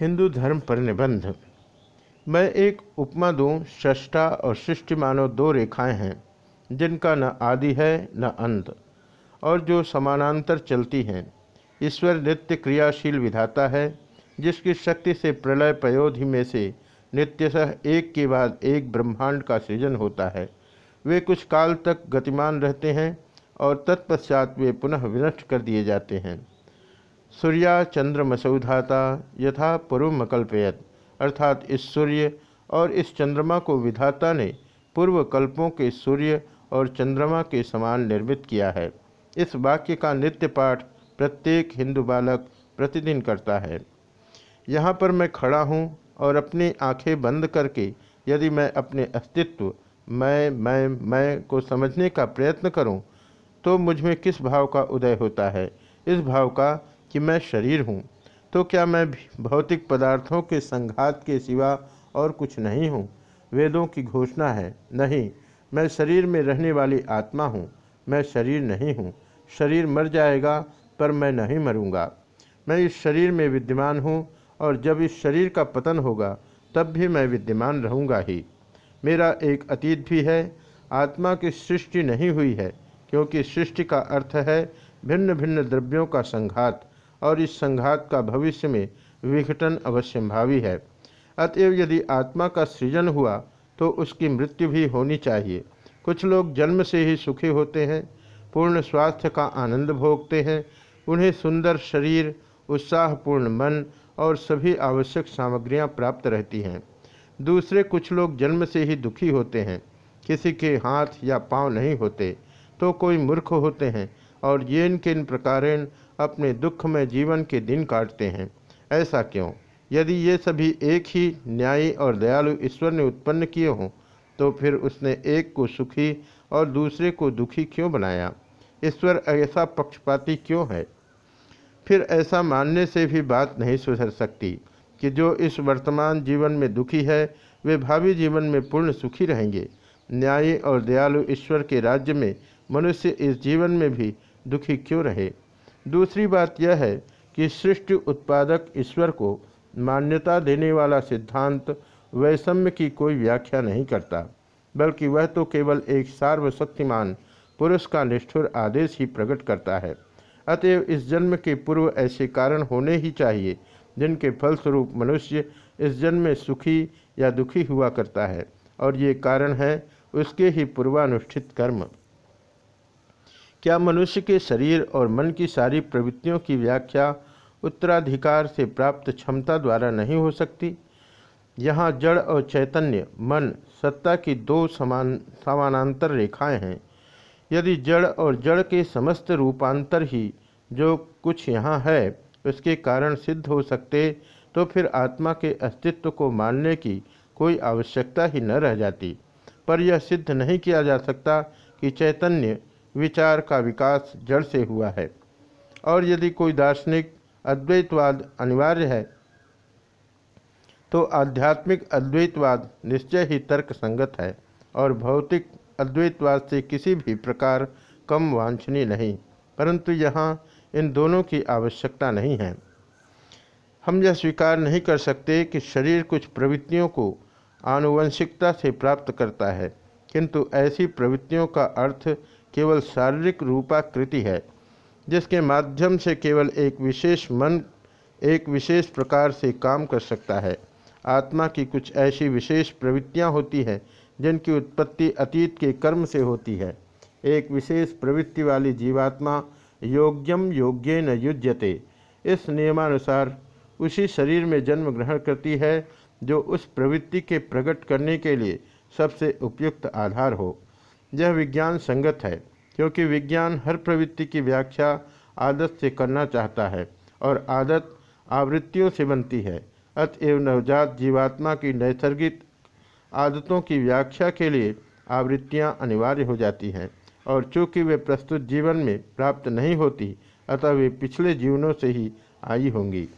हिंदू धर्म पर निबंध। मैं एक उपमा दूँ, सृष्टा और सृष्टि मानव दो रेखाएँ हैं, जिनका न आदि है, न अंत, और जो समानांतर चलती हैं। ईश्वर नित्य क्रियाशील विधाता है, जिसकी शक्ति से प्रलय पयोधि में से नित्यतः एक के बाद एक ब्रह्मांड का सृजन होता है। वे कुछ काल तक गतिमान रहते हैं और तत्पश्चात वे पुनः विनष्ट कर दिए जाते हैं। सूर्या चंद्रमसौधाता यथा पूर्व मकल्पयत अर्थात इस सूर्य और इस चंद्रमा को विधाता ने पूर्व कल्पों के सूर्य और चंद्रमा के समान निर्मित किया है। इस वाक्य का नित्य पाठ प्रत्येक हिंदू बालक प्रतिदिन करता है। यहाँ पर मैं खड़ा हूँ और अपनी आँखें बंद करके यदि मैं अपने अस्तित्व, मैं मैं मैं को समझने का प्रयत्न करूँ तो मुझमें किस भाव का उदय होता है? इस भाव का कि मैं शरीर हूँ तो क्या मैं भौतिक पदार्थों के संघात के सिवा और कुछ नहीं हूँ? वेदों की घोषणा है, नहीं, मैं शरीर में रहने वाली आत्मा हूँ, मैं शरीर नहीं हूँ। शरीर मर जाएगा, पर मैं नहीं मरूँगा। मैं इस शरीर में विद्यमान हूँ, और जब इस शरीर का पतन होगा, तब भी मैं विद्यमान रहूँगा ही। मेरा एक अतीत भी है, आत्मा की सृष्टि नहीं हुई है, क्योंकि सृष्टि का अर्थ है भिन्न भिन्न द्रव्यों का संघात। और इस संघात का भविष्य में विघटन अवश्यंभावी है। अतएव यदि आत्मा का सृजन हुआ तो उसकी मृत्यु भी होनी चाहिए। कुछ लोग जन्म से ही सुखी होते हैं, पूर्ण स्वास्थ्य का आनंद भोगते हैं, उन्हें सुंदर शरीर, उत्साहपूर्ण मन और सभी आवश्यक सामग्रियाँ प्राप्त रहती हैं। दूसरे कुछ लोग जन्म से ही दुखी होते हैं, किसी के हाथ या पाँव नहीं होते तो कोई मूर्ख होते हैं और येन किन प्रकारेण अपने दुख में जीवन के दिन काटते हैं। ऐसा क्यों? यदि ये सभी एक ही न्यायी और दयालु ईश्वर ने उत्पन्न किए हों तो फिर उसने एक को सुखी और दूसरे को दुखी क्यों बनाया? ईश्वर ऐसा पक्षपाती क्यों है? फिर ऐसा मानने से भी बात नहीं सुधर सकती कि जो इस वर्तमान जीवन में दुखी है, वे भावी जीवन में पूर्ण सुखी रहेंगे। न्यायी और दयालु ईश्वर के राज्य में मनुष्य इस जीवन में भी दुखी क्यों रहे? दूसरी बात यह है कि सृष्टि उत्पादक ईश्वर को मान्यता देने वाला सिद्धांत वैषम्य की कोई व्याख्या नहीं करता, बल्कि वह तो केवल एक सार्वशक्तिमान पुरुष का निष्ठुर आदेश ही प्रकट करता है। अतएव इस जन्म के पूर्व ऐसे कारण होने ही चाहिए, जिनके फलस्वरूप मनुष्य इस जन्म में सुखी या दुखी हुआ करता है, और ये कारण है उसके ही पूर्वानुष्ठित कर्म। क्या मनुष्य के शरीर और मन की सारी प्रवृत्तियों की व्याख्या उत्तराधिकार से प्राप्त क्षमता द्वारा नहीं हो सकती? यहाँ जड़ और चैतन्य, मन, सत्ता की दो समान, समानांतर रेखाएँ हैं। यदि जड़ और जड़ के समस्त रूपांतर ही जो कुछ यहाँ है, उसके कारण सिद्ध हो सकते तो फिर आत्मा के अस्तित्व को मानने की कोई आवश्यकता ही न रह जाती। पर यह सिद्ध नहीं किया जा सकता कि चैतन्य विचार का विकास जड़ से हुआ है। और यदि कोई दार्शनिक अद्वैतवाद अनिवार्य है तो आध्यात्मिक अद्वैतवाद निश्चय ही तर्क संगत है और भौतिक अद्वैतवाद से किसी भी प्रकार कम वांछनीय नहीं, परंतु यहाँ इन दोनों की आवश्यकता नहीं है। हम यह स्वीकार नहीं कर सकते कि शरीर कुछ प्रवृत्तियों को आनुवंशिकता से प्राप्त करता है, किंतु ऐसी प्रवृत्तियों का अर्थ केवल शारीरिक रूपाकृति है, जिसके माध्यम से केवल एक विशेष मन, एक विशेष प्रकार से काम कर सकता है। आत्मा की कुछ ऐसी विशेष प्रवृत्तियाँ होती हैं, जिनकी उत्पत्ति अतीत के कर्म से होती है। एक विशेष प्रवृत्ति वाली जीवात्मा योग्यम योग्य न युज्यते। इस नियमानुसार उसी शरीर में जन्म ग्रहण करती है, जो उस प्रवृत्ति के प्रकट करने के लिए सबसे उपयुक्त आधार हो। यह विज्ञान संगत है, क्योंकि विज्ञान हर प्रवृत्ति की व्याख्या आदत से करना चाहता है और आदत आवृत्तियों से बनती है। अतएव नवजात जीवात्मा की नैसर्गिक आदतों की व्याख्या के लिए आवृत्तियाँ अनिवार्य हो जाती हैं और चूँकि वे प्रस्तुत जीवन में प्राप्त नहीं होती, अतः वे पिछले जीवनों से ही आई होंगी।